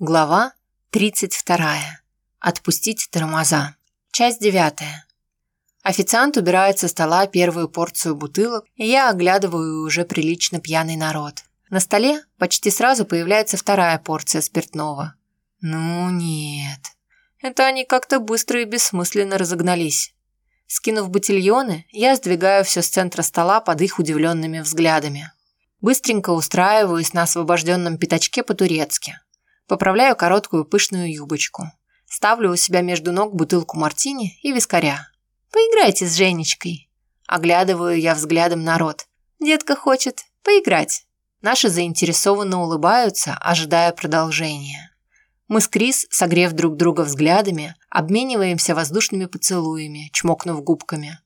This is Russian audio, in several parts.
Глава 32. Отпустить тормоза. Часть 9. Официант убирает со стола первую порцию бутылок, и я оглядываю уже прилично пьяный народ. На столе почти сразу появляется вторая порция спиртного. Ну нет. Это они как-то быстро и бессмысленно разогнались. Скинув ботильоны, я сдвигаю все с центра стола под их удивленными взглядами. Быстренько устраиваюсь на освобожденном пятачке по-турецки. Поправляю короткую пышную юбочку. Ставлю у себя между ног бутылку мартини и вискаря. «Поиграйте с Женечкой». Оглядываю я взглядом народ. Детка хочет поиграть. Наши заинтересованно улыбаются, ожидая продолжения. Мы с Крис, согрев друг друга взглядами, обмениваемся воздушными поцелуями, чмокнув губками.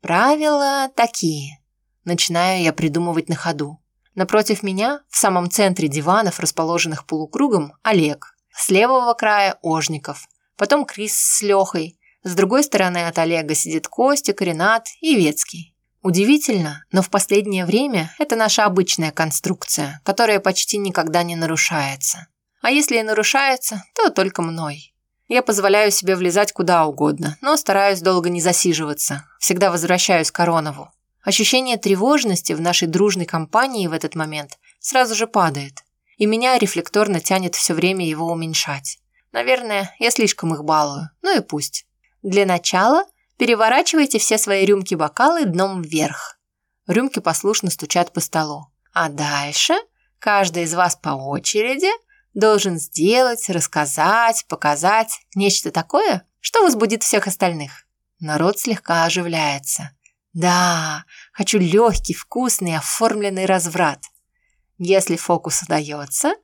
Правила такие. Начинаю я придумывать на ходу. Напротив меня, в самом центре диванов, расположенных полукругом, Олег. С левого края – Ожников. Потом Крис с Лехой. С другой стороны от Олега сидит Костик, Ренат и Ветский. Удивительно, но в последнее время это наша обычная конструкция, которая почти никогда не нарушается. А если и нарушается, то только мной. Я позволяю себе влезать куда угодно, но стараюсь долго не засиживаться. Всегда возвращаюсь к Аронову. Ощущение тревожности в нашей дружной компании в этот момент сразу же падает, и меня рефлекторно тянет все время его уменьшать. Наверное, я слишком их балую, ну и пусть. Для начала переворачивайте все свои рюмки-бокалы дном вверх. Рюмки послушно стучат по столу. А дальше каждый из вас по очереди должен сделать, рассказать, показать нечто такое, что возбудит всех остальных. Народ слегка оживляется. Да, хочу легкий, вкусный, оформленный разврат. Если фокус удается,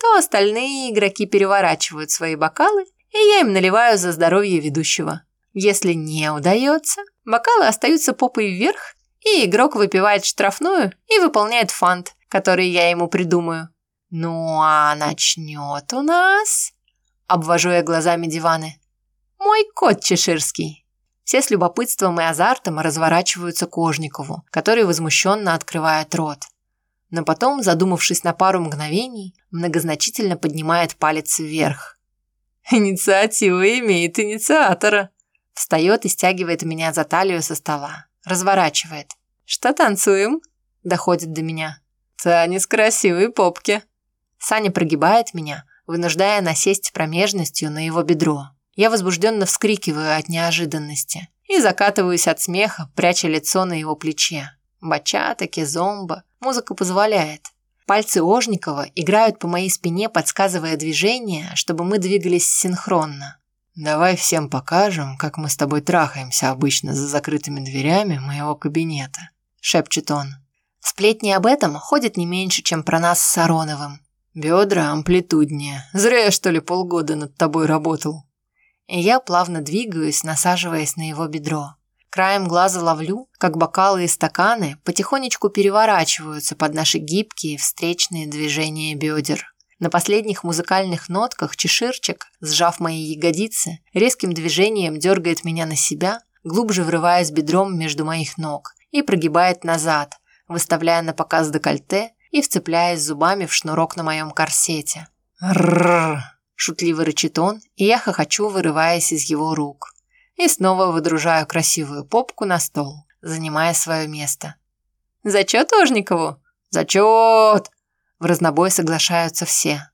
то остальные игроки переворачивают свои бокалы, и я им наливаю за здоровье ведущего. Если не удается, бокалы остаются попой вверх, и игрок выпивает штрафную и выполняет фант, который я ему придумаю. Ну а начнет у нас... Обвожу я глазами диваны. Мой кот чеширский. Все с любопытством и азартом разворачиваются к Кожникову, который возмущенно открывает рот. Но потом, задумавшись на пару мгновений, многозначительно поднимает палец вверх. «Инициатива имеет инициатора!» Встает и стягивает меня за талию со стола. Разворачивает. «Что танцуем?» Доходит до меня. «Танец красивой попки!» Саня прогибает меня, вынуждая насесть промежностью на его бедро. Я возбужденно вскрикиваю от неожиданности и закатываюсь от смеха, пряча лицо на его плече. Бачата, кизомба, музыка позволяет. Пальцы Ожникова играют по моей спине, подсказывая движение, чтобы мы двигались синхронно. «Давай всем покажем, как мы с тобой трахаемся обычно за закрытыми дверями моего кабинета», – шепчет он. Сплетни об этом ходят не меньше, чем про нас с Ароновым. Бедра амплитуднее. Зря я, что ли, полгода над тобой работал и я плавно двигаюсь, насаживаясь на его бедро. Краем глаза ловлю, как бокалы и стаканы потихонечку переворачиваются под наши гибкие встречные движения бедер. На последних музыкальных нотках чеширчик, сжав мои ягодицы, резким движением дергает меня на себя, глубже врываясь бедром между моих ног и прогибает назад, выставляя на показ декольте и вцепляясь зубами в шнурок на моем корсете. Рррр. Шутливо рычит он, и я хохочу, вырываясь из его рук. И снова выдружаю красивую попку на стол, занимая свое место. «Зачет Ожникову?» «Зачет!» В разнобой соглашаются все.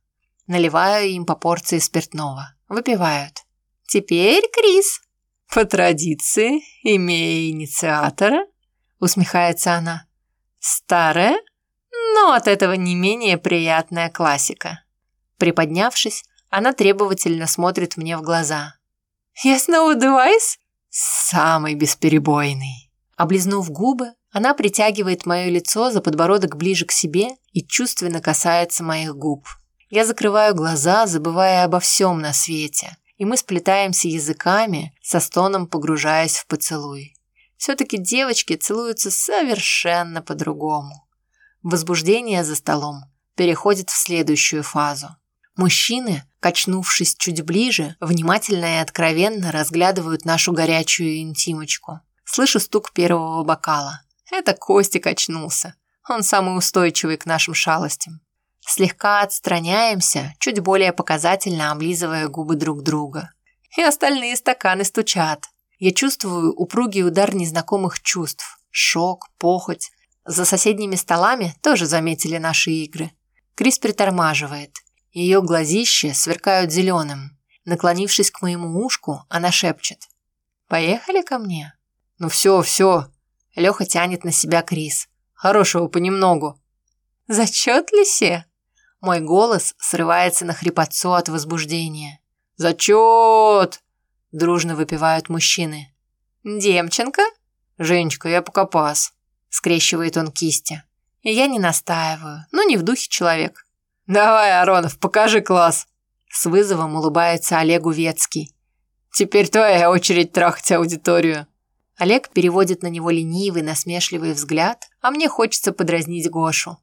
Наливаю им по порции спиртного. Выпивают. «Теперь Крис!» «По традиции, имея инициатора?» Усмехается она. «Старая, но от этого не менее приятная классика». Приподнявшись, она требовательно смотрит мне в глаза. «Я снова девайс?» «Самый бесперебойный». Облизнув губы, она притягивает мое лицо за подбородок ближе к себе и чувственно касается моих губ. Я закрываю глаза, забывая обо всем на свете, и мы сплетаемся языками, со стоном погружаясь в поцелуй. Все-таки девочки целуются совершенно по-другому. Возбуждение за столом переходит в следующую фазу. Мужчины, качнувшись чуть ближе, внимательно и откровенно разглядывают нашу горячую интимочку. Слышу стук первого бокала. Это Костик очнулся. Он самый устойчивый к нашим шалостям. Слегка отстраняемся, чуть более показательно облизывая губы друг друга. И остальные стаканы стучат. Я чувствую упругий удар незнакомых чувств. Шок, похоть. За соседними столами тоже заметили наши игры. Крис притормаживает. Ее глазища сверкают зеленым. Наклонившись к моему ушку, она шепчет. «Поехали ко мне?» «Ну все, все!» Леха тянет на себя Крис. «Хорошего понемногу!» «Зачет, Лисе?» Мой голос срывается на хрипотцу от возбуждения. «Зачет!» – дружно выпивают мужчины. «Демченко?» «Женечка, я пока пас», – скрещивает он кисти. Я не настаиваю, но не в духе человек. «Давай, Аронов, покажи класс!» С вызовом улыбается Олегу Ветский. «Теперь твоя очередь трахать аудиторию». Олег переводит на него ленивый, насмешливый взгляд, а мне хочется подразнить Гошу.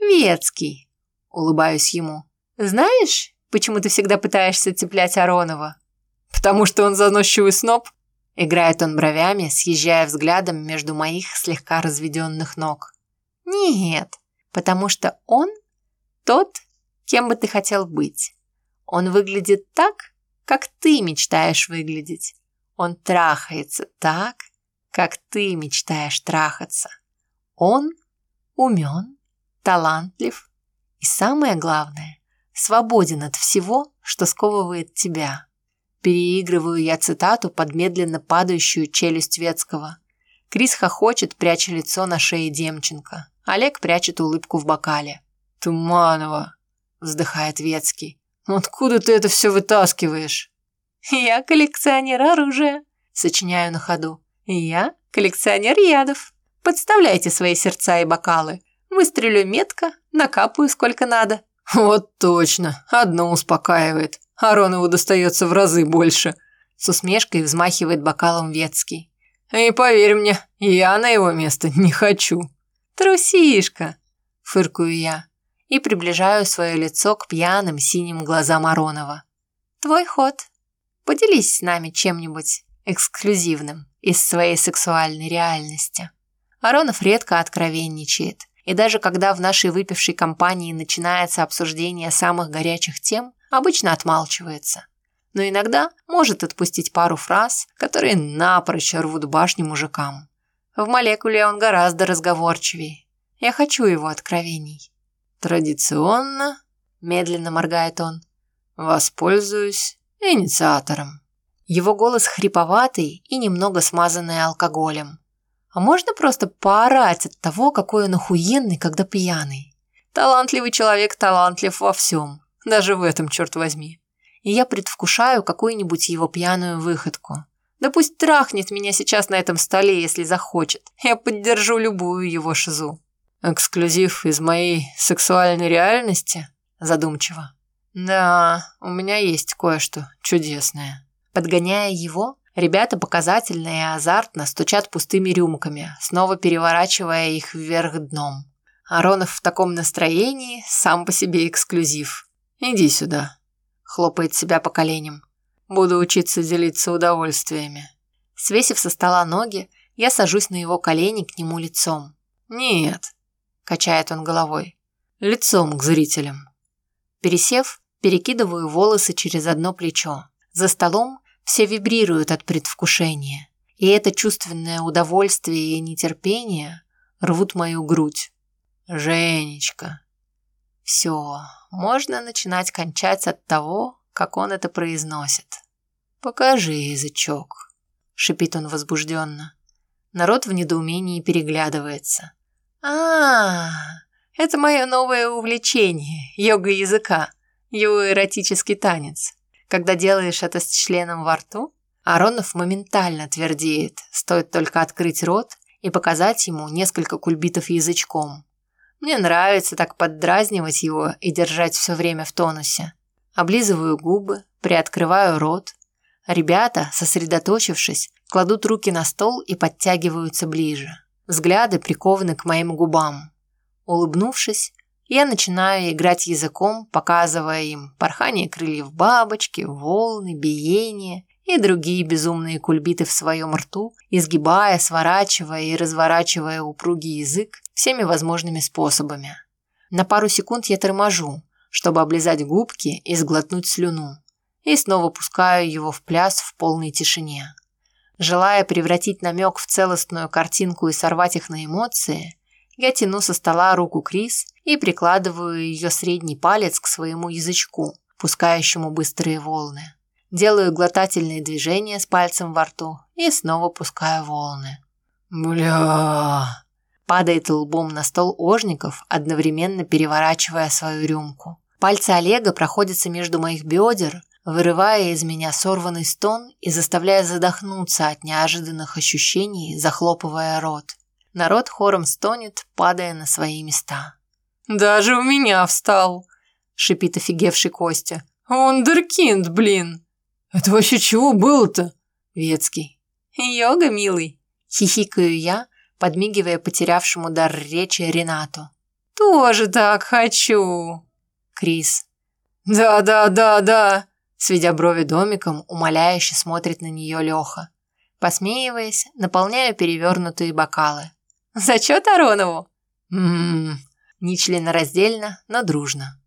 «Ветский», – улыбаюсь ему. «Знаешь, почему ты всегда пытаешься цеплять Аронова?» «Потому что он заносчивый сноб?» Играет он бровями, съезжая взглядом между моих слегка разведенных ног. «Нет, потому что он тот, кем бы ты хотел быть. Он выглядит так, как ты мечтаешь выглядеть. Он трахается так, как ты мечтаешь трахаться. Он умен, талантлив и, самое главное, свободен от всего, что сковывает тебя. Переигрываю я цитату под медленно падающую челюсть Ветского. Крис хохочет, пряча лицо на шее Демченко. Олег прячет улыбку в бокале. «Туманова», – вздыхает Ветский. «Ну откуда ты это все вытаскиваешь?» «Я коллекционер оружия», – сочиняю на ходу. «Я коллекционер ядов. Подставляйте свои сердца и бокалы. Выстрелю метко, накапаю сколько надо». «Вот точно, одно успокаивает. Аронову достается в разы больше», – с усмешкой взмахивает бокалом Ветский. «И поверь мне, я на его место не хочу». «Трусишка», – фыркаю я и приближаю свое лицо к пьяным синим глазам Аронова. «Твой ход. Поделись с нами чем-нибудь эксклюзивным из своей сексуальной реальности». Аронов редко откровенничает, и даже когда в нашей выпившей компании начинается обсуждение самых горячих тем, обычно отмалчивается. Но иногда может отпустить пару фраз, которые напрочь рвут башню мужикам. В молекуле он гораздо разговорчивее. Я хочу его откровений. Традиционно, медленно моргает он, воспользуюсь инициатором. Его голос хриповатый и немного смазанный алкоголем. А можно просто поорать от того, какой он охуенный, когда пьяный? Талантливый человек талантлив во всем, даже в этом, черт возьми. И я предвкушаю какую-нибудь его пьяную выходку. Да пусть трахнет меня сейчас на этом столе, если захочет. Я поддержу любую его шизу. «Эксклюзив из моей сексуальной реальности?» Задумчиво. «Да, у меня есть кое-что чудесное». Подгоняя его, ребята показательно и азартно стучат пустыми рюмками, снова переворачивая их вверх дном. Аронов в таком настроении сам по себе эксклюзив. «Иди сюда», – хлопает себя по коленям. «Буду учиться делиться удовольствиями». Свесив со стола ноги, я сажусь на его колени к нему лицом. «Нет, качает он головой. Лицом к зрителям. Пересев, перекидываю волосы через одно плечо. За столом все вибрируют от предвкушения. И это чувственное удовольствие и нетерпение рвут мою грудь. Женечка. Все, можно начинать кончать от того, как он это произносит. Покажи язычок, шипит он возбужденно. Народ в недоумении переглядывается. А, это мое новое увлечение, йога языка, его эротический танец. Когда делаешь это с членом во рту, Аронов моментально твердеет, стоит только открыть рот и показать ему несколько кульбитов язычком. Мне нравится так поддразнивать его и держать все время в тонусе. Облизываю губы, приоткрываю рот. Ребята, сосредоточившись, кладут руки на стол и подтягиваются ближе. Взгляды прикованы к моим губам. Улыбнувшись, я начинаю играть языком, показывая им порхание крыльев бабочки, волны, биение и другие безумные кульбиты в своем рту, изгибая, сворачивая и разворачивая упругий язык всеми возможными способами. На пару секунд я торможу, чтобы облизать губки и сглотнуть слюну, и снова пускаю его в пляс в полной тишине. Желая превратить намек в целостную картинку и сорвать их на эмоции, я тяну со стола руку Крис и прикладываю ее средний палец к своему язычку, пускающему быстрые волны. Делаю глотательные движения с пальцем во рту и снова пускаю волны. «Бля!» Падает лбом на стол Ожников, одновременно переворачивая свою рюмку. Пальцы Олега проходятся между моих бедер, вырывая из меня сорванный стон и заставляя задохнуться от неожиданных ощущений, захлопывая рот. Народ хором стонет, падая на свои места. «Даже у меня встал!» – шипит офигевший Костя. «Вундеркинд, блин!» «Это вообще чего было-то?» Ветский. «Йога, милый!» – хихикаю я, подмигивая потерявшему дар речи Ренату. «Тоже так хочу!» Крис. «Да-да-да-да!» Сведя брови домиком, умоляюще смотрит на нее Леха. Посмеиваясь, наполняю перевернутые бокалы. «Зачет Аронову?» «Ммм...» Нечленораздельно, но дружно.